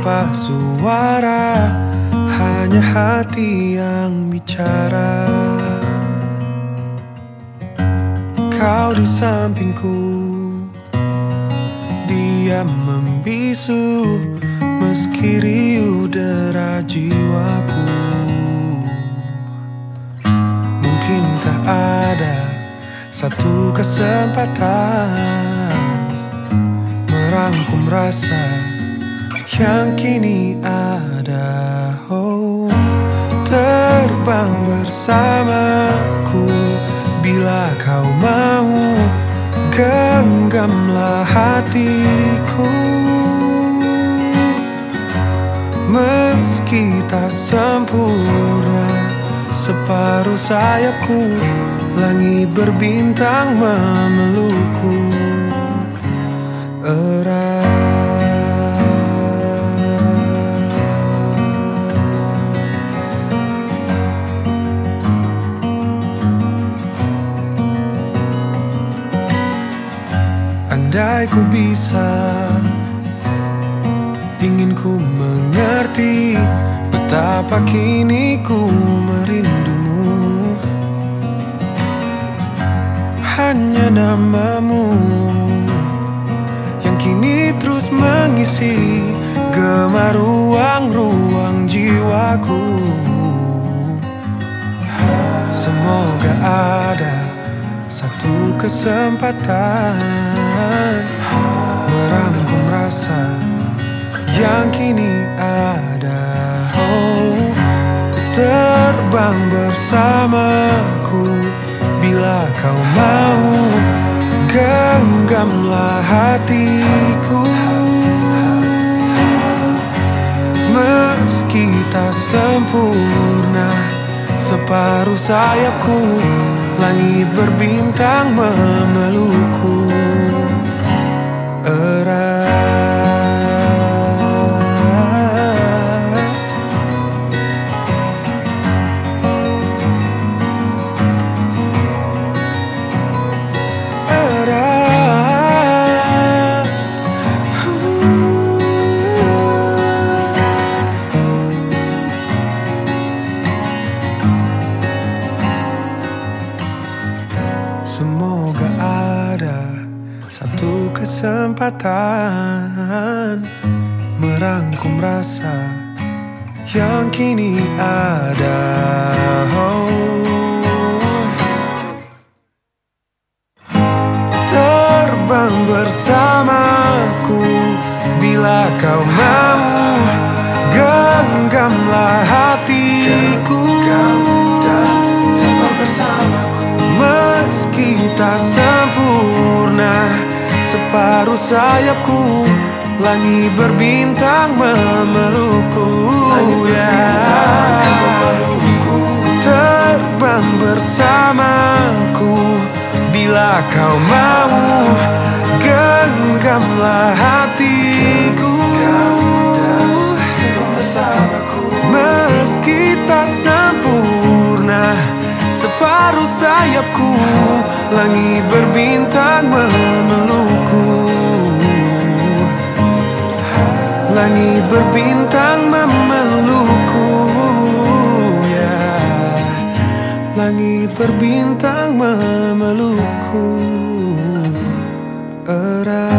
tanpa suara hanya hati yang bicara. Kau di sampingku Dia membisu Meski riuh dera jiwaku. Mungkinkah ada satu kesempatan Merangkum rasa yang kini ada. Oh, Terbang bersamaku. Bila kau mau Genggamlah hatiku. Meski tak sempurna Separuh sayapku Langit berbintang memelukku. Erat Andai ku bisa Ingin ku mengerti Betapa kini ku merindumu. Hanya namamu Yang kini terus mengisi Gemar ruang-ruang jiwaku. Semoga ada satu kesempatan Merangkum rasa yang kini ada. Oh, Terbang bersamaku. Bila kau mau Genggamlah hatiku. Meski tak sempurna Separuh sayapku Langit berbintang memelukku erat kesempatan merangkum rasa yang kini ada. Oh. Terbang bersamaku bila kau mau genggamlah hatiku. Meski tak Separuh sayapku Langit berbintang memelukku ya. Terbang bersamaku Bila kau mau Genggamlah Separuh sayapku. Langit berbintang memelukku. Langit berbintang memelukku ya Langit berbintang memelukku. Eh,